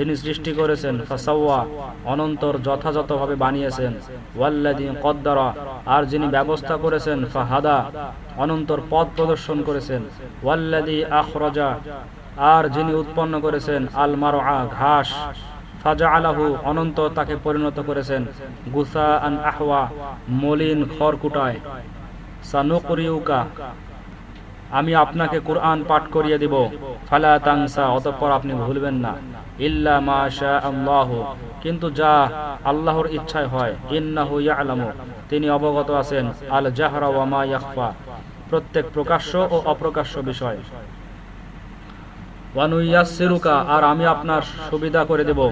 যিনি সৃষ্টি করেছেন, ফাসাওয়া, অনন্তর যথাযথভাবে বানিয়েছেন। ওয়াল্লাদি কদ্দারা, আর যিনি ব্যবস্থা করেছেন, ফাহাদা, অনন্তর পথ প্রদর্শন করেছেন। ওয়াল্লাদি আখরজা, আর যিনি উৎপন্ন করেছেন আল মারআ ঘাস ফাজা আলাহু অনন্ত তাকে পরিণত করেছেন। গুসা আন আহওয়া, মলিন খড়কুটায় সানুকরিউকা আমি আপনাকে কোরআন পাঠ করিয়ে দিব। ফালা তাংসা অতঃপর আপনি ভুলবেন না। ইল্লা মা শা আল্লাহ। কিন্তু যা আল্লাহর ইচ্ছায় হয়, ইন্নাহু ইয়ালামু। তিনি অবগত আছেন, আল জাহরা ওয়া মা ইয়াখফা। প্রত্যেক প্রকাশ্য ও অপ্রকাশ্য বিষয়। ওয়ানুয়াসিরুকা আর আমি আপনার সুবিধা করে দেব।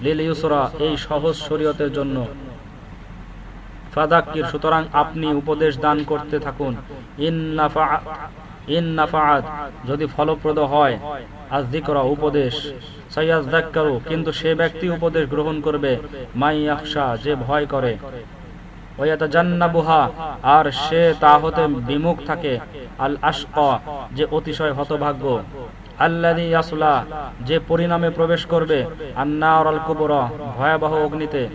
লিল ইউসরা, এই সহজ শরীয়তের জন্য। ফাদাক্কির, সুতরাং আপনি উপদেশ দান করতে থাকুন। ইন্নাফা ইন্নাফাআত যদি ফলপ্রদ হয় আযিকরা উপদেশ। সাইয়াযযাক্কারু, কিন্তু সে ব্যক্তি উপদেশ গ্রহণ করবে। মাই ইয়াখশা, যে ভয় করে। ওয়াতাজান্নাবুহা আর সে তা হতে বিমুখ থাকে। আল আশকা, যে অতিশয় হতভাগ্য। আল্লাদি ইয়াসলা, যে পরিণামে প্রবেশ করবে। আন্নার কুবরা, ভয়াবহ অগ্নিতে।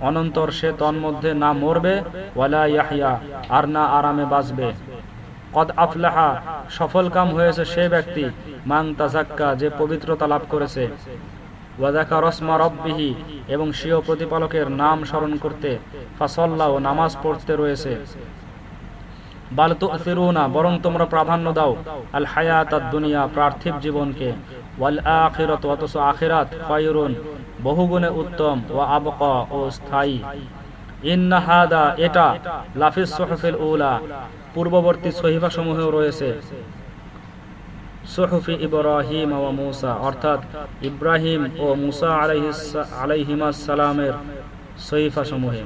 অনন্তর সে তন্মধ্যে না মরবে, ওয়ালা ইয়াহইয়া, আর না আরামে বাঁচবে। কদ আফলাহা, সফল কাম হয়েছে সে ব্যক্তি মাং তাজাক্কা যে পবিত্রতা লাভ করেছে। এবং স্বীয় প্রতিপালকের নাম স্মরণ করতে, ফাসল্লা ও নামাজ পড়তে রয়েছে। বাল তো বরং তোমরা প্রাধান্য দাও, আল হায়াত দুনিয়া পার্থিব জীবনকে। ওয়াল আখিরাত অথচ আখিরাত বহুগুণে উত্তম ও আবকা ও স্থায়ী। ইন্না হাদা, এটা লাফিস সোহফিল উলা, পূর্ববর্তী সহিফা সমূহ রয়েছে। সোহফি ইব্রাহিম ও মুসা, অর্থাৎ ইব্রাহিম ও মুসা আলাইহিমাস সালামের সহিফা সমূহে